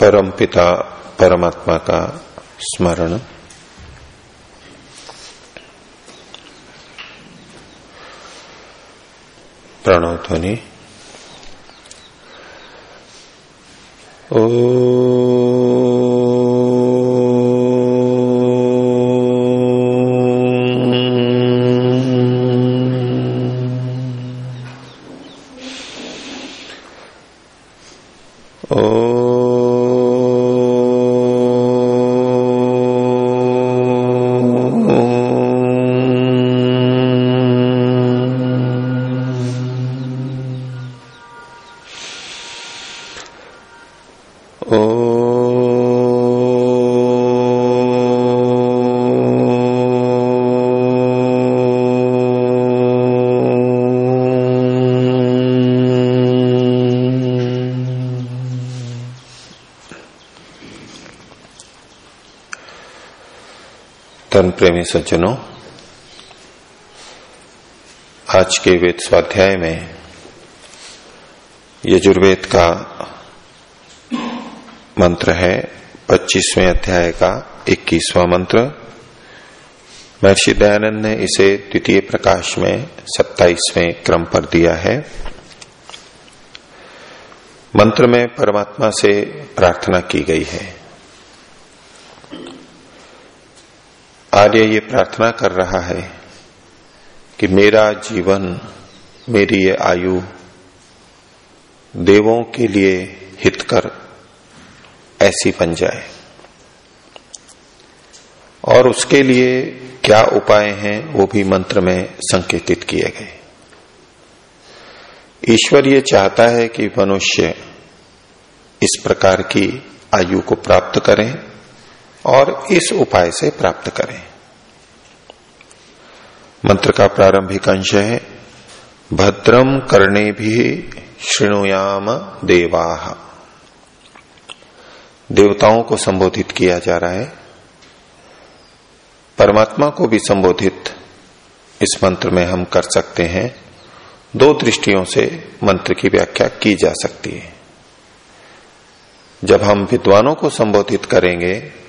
परम पिता परमात्मा का स्मरण। प्रणव ध्वनि। ओ धर्म प्रेमी सज्जनों। आज के वेद स्वाध्याय में यजुर्वेद का मंत्र है, पच्चीसवें अध्याय का इक्कीसवां मंत्र। महर्षि दयानंद ने इसे द्वितीय प्रकाश में सत्ताईसवें क्रम पर दिया है। मंत्र में परमात्मा से प्रार्थना की गई है। आर्य ये प्रार्थना कर रहा है कि मेरा जीवन, मेरी ये आयु देवों के लिए हितकर ऐसी बन जाए। और उसके लिए क्या उपाय हैं वो भी मंत्र में संकेतित किए गए। ईश्वर ये चाहता है कि मनुष्य इस प्रकार की आयु को प्राप्त करें। और इस उपाय से प्राप्त करें। मंत्र का प्रारंभिक अंश है भद्रम करने भी श्रृणुयाम देवा। देवताओं को संबोधित किया जा रहा है। परमात्मा को भी संबोधित इस मंत्र में हम कर सकते हैं। दो दृष्टियों से मंत्र की व्याख्या की जा सकती है। जब हम विद्वानों को संबोधित करेंगे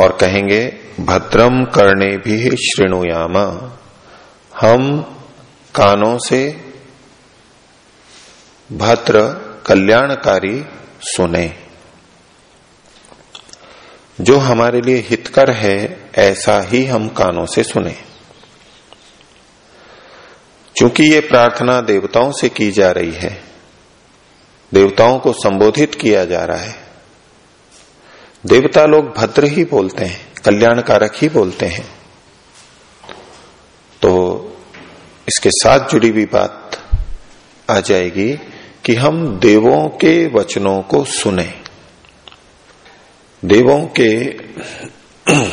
और कहेंगे भद्रम करने भी श्रेणुयाम हम कानों से भद्र कल्याणकारी सुने। जो हमारे लिए हितकर है, ऐसा ही हम कानों से सुने। क्योंकि ये प्रार्थना देवताओं से की जा रही है, देवताओं को संबोधित किया जा रहा है। देवता लोग भद्र ही बोलते हैं, कल्याणकारक ही बोलते हैं। तो इसके साथ जुड़ी हुई बात आ जाएगी कि हम देवों के वचनों को सुने। देवों के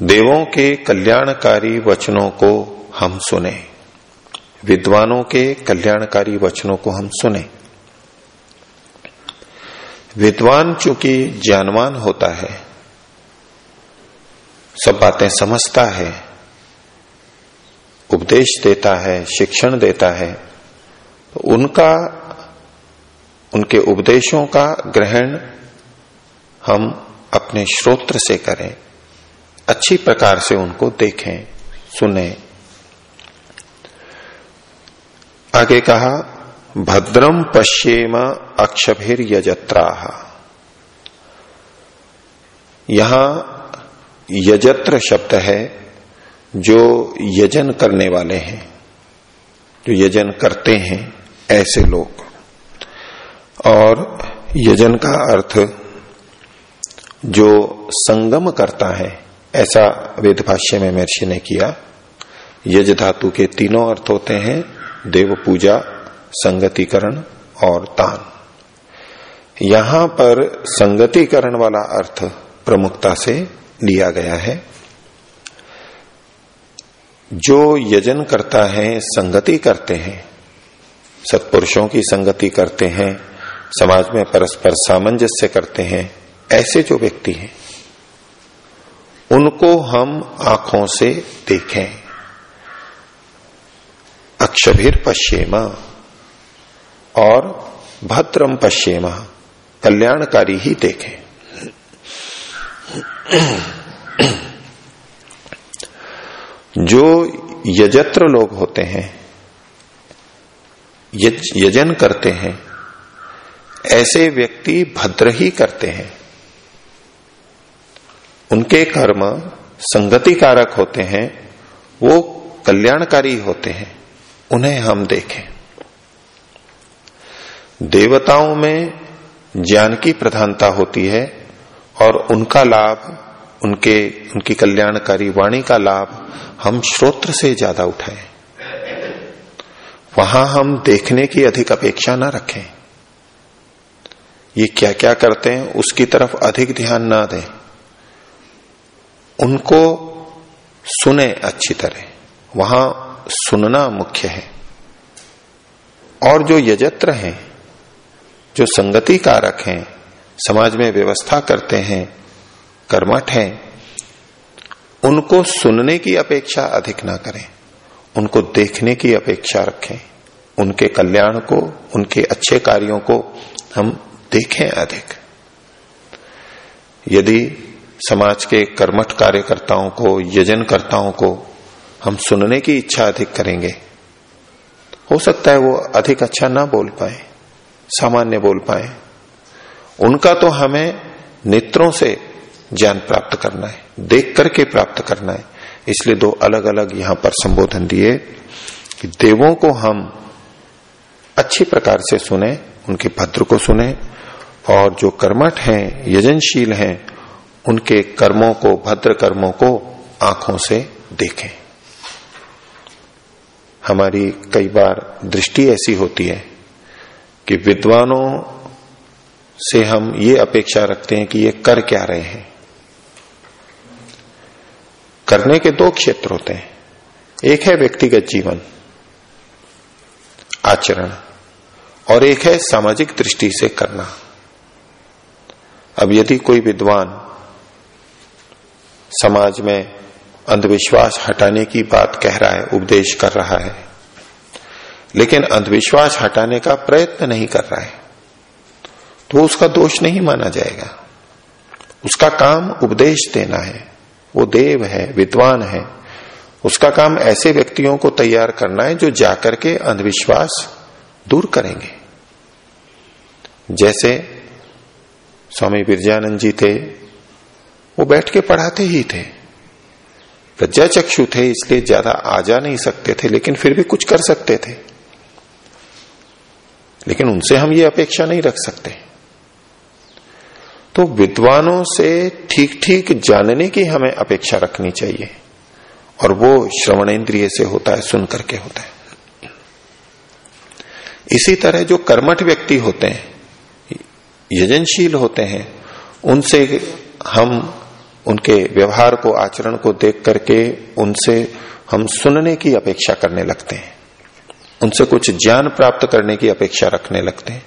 देवों के कल्याणकारी वचनों को हम सुने। विद्वानों के कल्याणकारी वचनों को हम सुने। विद्वान चूँकि ज्ञानवान होता है, सब बातें समझता है, उपदेश देता है, शिक्षण देता है तो उनका, उनके उपदेशों का ग्रहण हम अपने श्रोत्र से करें, अच्छी प्रकार से उनको देखें, सुने। आगे कहा भद्रम पश्येम अक्षभिर यजत्रा यहाँ यजत्र शब्द है, जो यजन करने वाले हैं, जो यजन करते हैं ऐसे लोग। और यजन का अर्थ, जो संगम करता है, ऐसा वेद भाष्य में महर्षि ने किया। यज धातु के तीनों अर्थ होते हैं, देव पूजा संगतिकरण और तान। यहाँ पर संगतिकरण वाला अर्थ प्रमुखता से लिया गया है। जो यजन करता है, संगति करते हैं। सत्पुरुषों की संगति करते हैं, समाज में परस्पर सामंजस्य करते हैं, ऐसे जो व्यक्ति हैं, उनको हम आँखों से देखें। अक्षभिर पश्चिमा और भद्रम पश्चिम कल्याणकारी ही देखें। जो यजत्र लोग होते हैं यज, यजन करते हैं ऐसे व्यक्ति भद्र ही करते हैं। उनके कर्म संगति कारक होते हैं वो कल्याणकारी होते हैं। उन्हें हम देखें। देवताओं में ज्ञान की प्रधानता होती है और उनका लाभ, उनके, उनकी कल्याणकारी वाणी का लाभ हम श्रोत्र से ज़्यादा उठाएँ। वहाँ हम देखने की अधिक अपेक्षा ना रखें। ये क्या क्या करते हैं, उसकी तरफ़ अधिक ध्यान ना दें। उनको सुने अच्छी तरह। वहाँ सुनना मुख्य है। और जो यजत्र हैं जो संगति कारक हैं, समाज में व्यवस्था करते हैं, कर्मठ हैं, उनको सुनने की अपेक्षा अधिक ना करें, उनको देखने की अपेक्षा रखें, उनके कल्याण को, उनके अच्छे कार्यों को हम देखें अधिक। यदि समाज के कर्मठ कार्यकर्ताओं को, यजनकर्ताओं को हम सुनने की इच्छा अधिक करेंगे, हो सकता है वो अधिक अच्छा ना बोल पाए। सामान्य बोल पाए। उनका तो हमें नेत्रों से ज्ञान प्राप्त करना है, देख करके प्राप्त करना है। इसलिए दो अलग अलग यहाँ पर संबोधन दिए कि देवों को हम अच्छी प्रकार से सुने, उनके भद्र को सुने, और जो कर्मठ हैं, यजनशील हैं, उनके कर्मों को, भद्र कर्मों को आँखों से देखें। हमारी कई बार दृष्टि ऐसी होती है कि विद्वानों से हम ये अपेक्षा रखते हैं कि ये कर क्या रहे हैं। करने के दो क्षेत्र होते हैं। एक है व्यक्तिगत जीवन, आचरण, और एक है सामाजिक दृष्टि से करना। अब यदि कोई विद्वान समाज में अंधविश्वास हटाने की बात कह रहा है, उपदेश कर रहा है लेकिन अंधविश्वास हटाने का प्रयत्न नहीं कर रहा है। तो उसका दोष नहीं माना जाएगा। उसका काम उपदेश देना है। वो देव है, विद्वान है। उसका काम ऐसे व्यक्तियों को तैयार करना है जो जाकर के अंधविश्वास दूर करेंगे। जैसे स्वामी बिरजानंद जी थे, वो बैठ के पढ़ाते ही थे। प्रज्ञा चक्षु थे, इसलिए ज़्यादा आ जा नहीं सकते थे, लेकिन फिर भी कुछ कर सकते थे। लेकिन उनसे हम ये अपेक्षा नहीं रख सकते। तो विद्वानों से ठीक ठीक जानने की हमें अपेक्षा रखनी चाहिए। और वो श्रवणेन्द्रिय से होता है, सुन करके होता है। इसी तरह जो कर्मठ व्यक्ति होते हैं, यजनशील होते हैं, उनसे हम उनके व्यवहार को, आचरण को देख करके उनसे हम सुनने की अपेक्षा करने लगते हैं। उनसे कुछ ज्ञान प्राप्त करने की अपेक्षा रखने लगते हैं।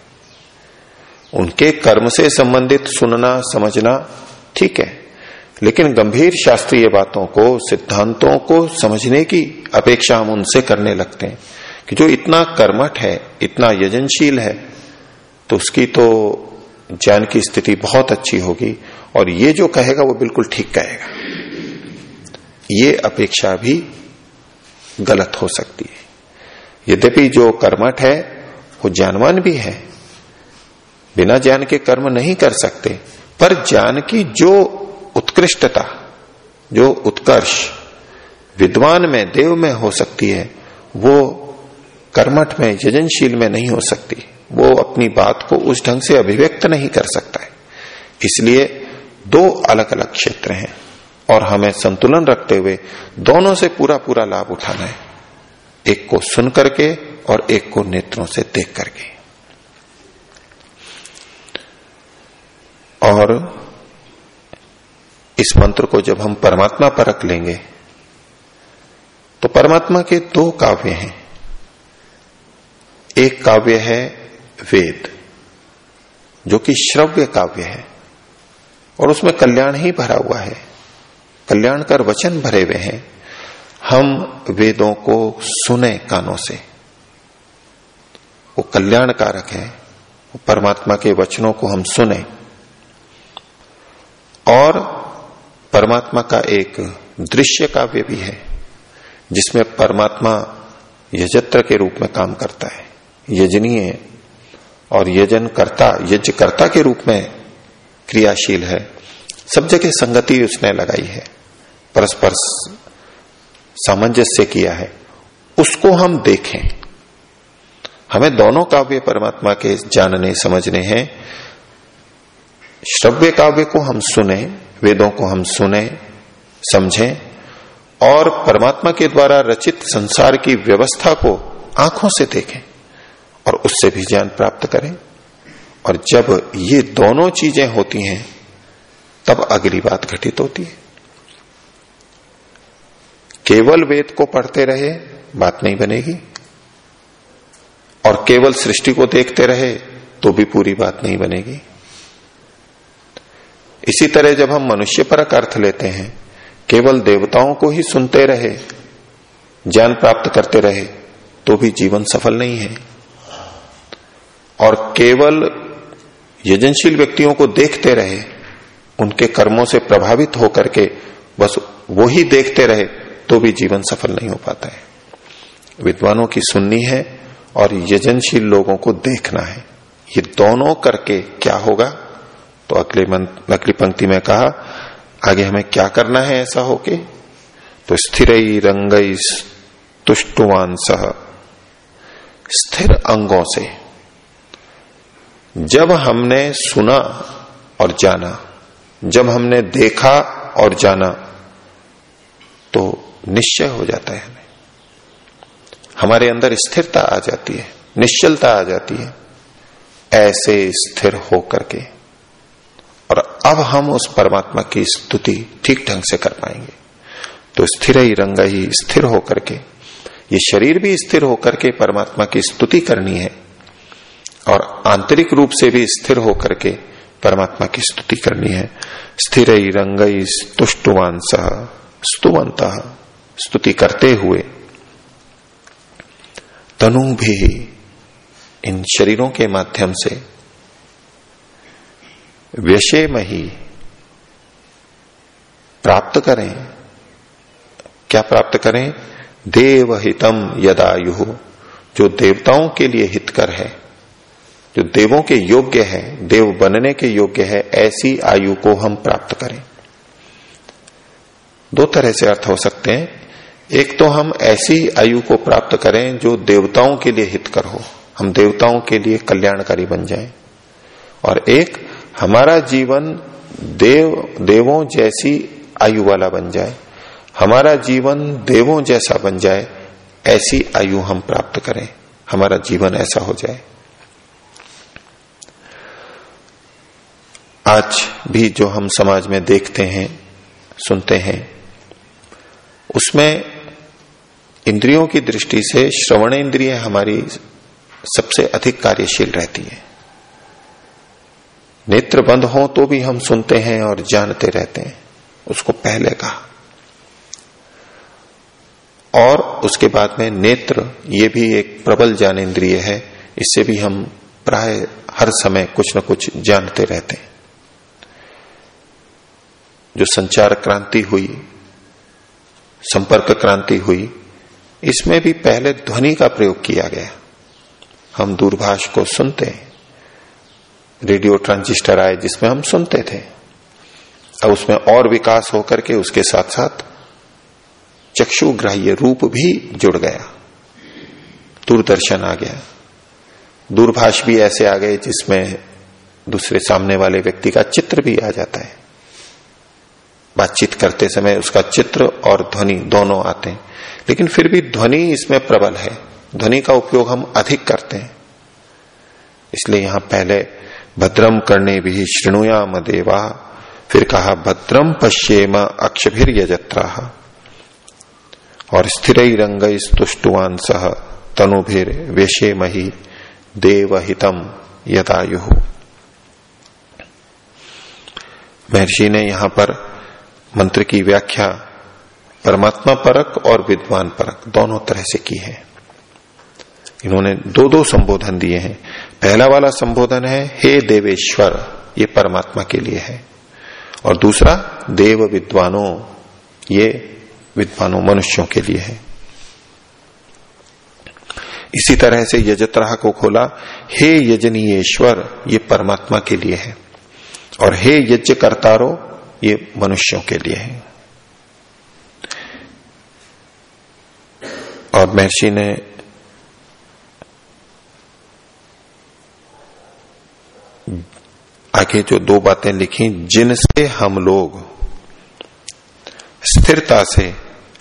उनके कर्म से संबंधित सुनना, समझना ठीक है, लेकिन गंभीर शास्त्रीय बातों को, सिद्धांतों को समझने की अपेक्षा हम उनसे करने लगते हैं कि जो इतना कर्मठ है, इतना यजनशील है तो उसकी तो ज्ञान की स्थिति बहुत अच्छी होगी और ये जो कहेगा वो बिल्कुल ठीक कहेगा। ये अपेक्षा भी गलत हो सकती है। यद्यपि जो कर्मठ है, वो ज्ञानवान भी है। बिना ज्ञान के कर्म नहीं कर सकते। पर ज्ञान की जो उत्कृष्टता, जो उत्कर्ष विद्वान में, देव में हो सकती है, वो कर्मठ में यजनशील में नहीं हो सकती। वो अपनी बात को उस ढंग से अभिव्यक्त नहीं कर सकता है। इसलिए दो अलग अलग क्षेत्र हैं और हमें संतुलन रखते हुए दोनों से पूरा पूरा लाभ उठाना है। एक को सुन करके और एक को नेत्रों से देख करके। और इस मंत्र को जब हम परमात्मा पर रख लेंगे तो परमात्मा के दो काव्य हैं। एक काव्य है वेद, जो कि श्रव्य काव्य है, और उसमें कल्याण ही भरा हुआ है। कल्याण कर वचन भरे हुए हैं। हम वेदों को सुने कानों से। वो कल्याणकारक है परमात्मा के वचनों को हम सुने। और परमात्मा का एक दृश्य काव्य भी है, जिसमें परमात्मा यजत्र के रूप में काम करता है। यजनीय और यजन करता यज्ञ कर्ता के रूप में क्रियाशील है। सब जगह संगति उसने लगाई है। परस्पर सामंजस्य किया है, उसको हम देखें। हमें दोनों काव्य परमात्मा के जानने, समझने हैं। श्रव्य काव्य को हम सुने, वेदों को हम सुने, समझें, और परमात्मा के द्वारा रचित संसार की व्यवस्था को आँखों से देखें, और उससे भी ज्ञान प्राप्त करें। और जब ये दोनों चीज़ें होती हैं, तब अगली बात घटित होती है। केवल वेद को पढ़ते रहे, बात नहीं बनेगी। और केवल सृष्टि को देखते रहे तो भी पूरी बात नहीं बनेगी। इसी तरह जब हम मनुष्य परक अर्थ लेते हैं, केवल देवताओं को ही सुनते रहे, ज्ञान प्राप्त करते रहे तो भी जीवन सफल नहीं है। और केवल यजनशील व्यक्तियों को देखते रहे, उनके कर्मों से प्रभावित होकर के बस वो ही देखते रहे तो भी जीवन सफल नहीं हो पाता है। विद्वानों की सुननी है और यजनशील लोगों को देखना है। ये दोनों करके क्या होगा? तो अगले मन, अगली पंक्ति में कहा, आगे हमें क्या करना है ऐसा होके? तो स्थिर रंग तुष्टुवान सह। स्थिर अंगों से। जब हमने सुना और जाना, जब हमने देखा और जाना तो निश्चय हो जाता है हमें। हमारे अंदर स्थिरता आ जाती है, निश्चलता आ जाती है, ऐसे स्थिर हो करके और अब हम उस परमात्मा की स्तुति ठीक ढंग से कर पाएँगे। तो स्थिर ही रंग ही स्थिर होकर के, ये शरीर भी स्थिर होकर के परमात्मा की स्तुति करनी है। और आंतरिक रूप से भी स्थिर होकर के परमात्मा की स्तुति करनी है। स्थिर ही रंग तुष्टुवान सह स्तुवंत। स्तुति करते हुए तनु भी इन शरीरों के माध्यम से व्यशे मही प्राप्त करें। क्या प्राप्त करें? देव देवहितम यदायु, जो देवताओं के लिए हितकर है, जो देवों के योग्य है, देव बनने के योग्य है, ऐसी आयु को हम प्राप्त करें। दो तरह से अर्थ हो सकते हैं। एक तो हम ऐसी आयु को प्राप्त करें जो देवताओं के लिए हितकर हो। हम देवताओं के लिए कल्याणकारी बन जाएँ। और एक, हमारा जीवन देव, देवों जैसी आयु वाला बन जाए। हमारा जीवन देवों जैसा बन जाए, ऐसी आयु हम प्राप्त करें। हमारा जीवन ऐसा हो जाए। आज भी जो हम समाज में देखते हैं, सुनते हैं, उसमें इंद्रियों की दृष्टि से श्रवण इंद्रिय हमारी सबसे अधिक कार्यशील रहती है। नेत्र बंद हो तो भी हम सुनते हैं और जानते रहते हैं। उसको पहले कहा। और उसके बाद में नेत्र, ये भी एक प्रबल ज्ञानेन्द्रिय है। इससे भी हम प्राय हर समय कुछ न कुछ जानते रहते हैं। जो संचार क्रांति हुई, संपर्क क्रांति हुई इसमें भी पहले ध्वनि का प्रयोग किया गया। हम दूरभाष को सुनते हैं। रेडियो ट्रांजिस्टर आए जिसमें हम सुनते थे। अब उसमें और विकास होकर के उसके साथ साथ चक्षुग्राह्य रूप भी जुड़ गया। दूरदर्शन आ गया। दूरभाष भी ऐसे आ गए जिसमें दूसरे सामने वाले व्यक्ति का चित्र भी आ जाता है। बातचीत करते समय उसका चित्र और ध्वनि दोनों आते हैं। लेकिन फिर भी ध्वनि इसमें प्रबल है। ध्वनि का उपयोग हम अधिक करते हैं। इसलिए यहाँ पहले भद्रम करने भी श्रृणुयाम देवा। फिर कहा भद्रम पश्येम अक्षभिर यजत्रा और स्थिर रंग तुष्टुवान सह तनुभिर वेशे मही देवहितम यदायु। महर्षि ने यहाँ पर मंत्र की व्याख्या परमात्मा परक और विद्वान परक, दोनों तरह से की है। इन्होंने दो दो संबोधन दिए हैं। पहला वाला संबोधन है, हे देवेश्वर, ये परमात्मा के लिए है। और दूसरा, देव विद्वानों, ये विद्वानों मनुष्यों के लिए है। इसी तरह से यजत्राह को खोला, हे यजनीयेश्वर ये परमात्मा के लिए है। और हे यज्ञ करतारो ये मनुष्यों के लिए है। और महर्षि ने आगे जो दो बातें लिखी, जिनसे हम लोग स्थिरता से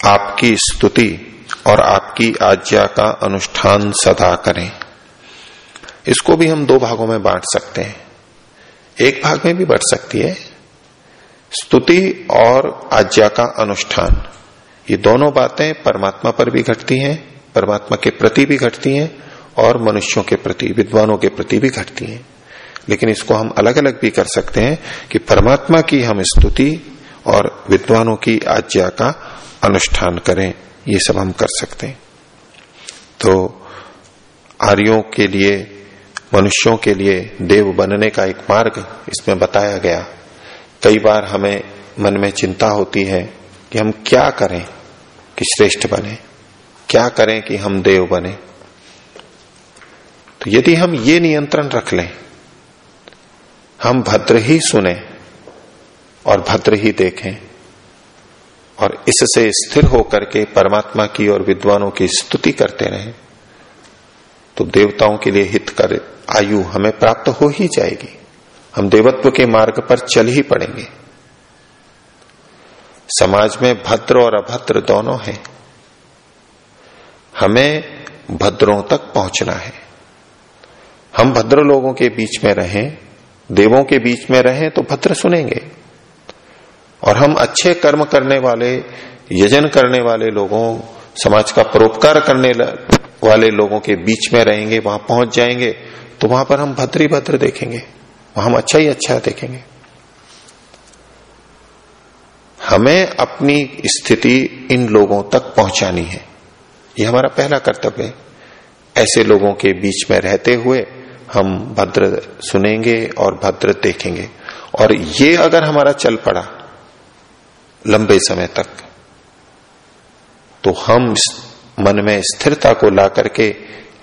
आपकी स्तुति और आपकी आज्ञा का अनुष्ठान सदा करें। इसको भी हम दो भागों में बांट सकते हैं। एक भाग में भी बढ़ सकती है, स्तुति और आज्ञा का अनुष्ठान। ये दोनों बातें परमात्मा पर भी घटती हैं, परमात्मा के प्रति भी घटती हैं और मनुष्यों के प्रति, विद्वानों के प्रति भी घटती हैं। लेकिन इसको हम अलग अलग भी कर सकते हैं कि परमात्मा की हम स्तुति और विद्वानों की आज्ञा का अनुष्ठान करें, ये सब हम कर सकते हैं। तो आर्यों के लिए, मनुष्यों के लिए देव बनने का एक मार्ग इसमें बताया गया। कई बार हमें मन में चिंता होती है कि हम क्या करें? कि श्रेष्ठ बने। क्या करें कि हम देव बने? तो यदि हम ये नियंत्रण रख लें, हम भद्र ही सुने और भद्र ही देखें और इससे स्थिर होकर के परमात्मा की और विद्वानों की स्तुति करते रहें तो देवताओं के लिए हित कर आयु हमें प्राप्त हो ही जाएगी। हम देवत्व के मार्ग पर चल ही पड़ेंगे। समाज में भद्र और अभद्र दोनों हैं। हमें भद्रों तक पहुँचना है। हम भद्र लोगों के बीच में रहें, देवों के बीच में रहें तो भद्र सुनेंगे। और हम अच्छे कर्म करने वाले, यजन करने वाले लोगों, समाज का परोपकार करने वाले लोगों के बीच में रहेंगे, वहाँ पहुँच जाएँगे तो वहाँ पर हम भद्री भद्र देखेंगे। वहाँ हम अच्छा ही अच्छा देखेंगे। हमें अपनी स्थिति इन लोगों तक पहुंचानी है। ये हमारा पहला कर्तव्य है। ऐसे लोगों के बीच में रहते हुए हम भद्र सुनेंगे और भद्र देखेंगे। और ये अगर हमारा चल पड़ा लंबे समय तक तो हम मन में स्थिरता को ला करके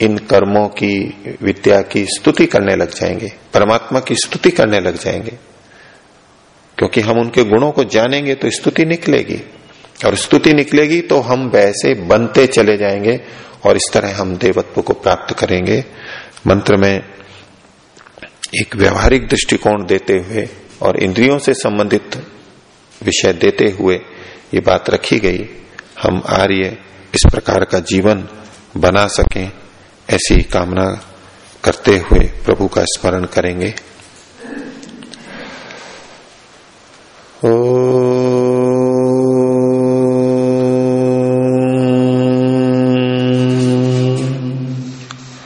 इन कर्मों की, विद्या की स्तुति करने लग जाएँगे, परमात्मा की स्तुति करने लग जाएँगे। क्योंकि हम उनके गुणों को जानेंगे तो स्तुति निकलेगी। और स्तुति निकलेगी तो हम वैसे बनते चले जाएँगे और इस तरह हम देवत्व को प्राप्त करेंगे। मंत्र में एक व्यवहारिक दृष्टिकोण देते हुए और इंद्रियों से संबंधित विषय देते हुए ये बात रखी गई, हम आर्य इस प्रकार का जीवन बना सकें, ऐसी कामना करते हुए प्रभु का स्मरण करेंगे। Oh.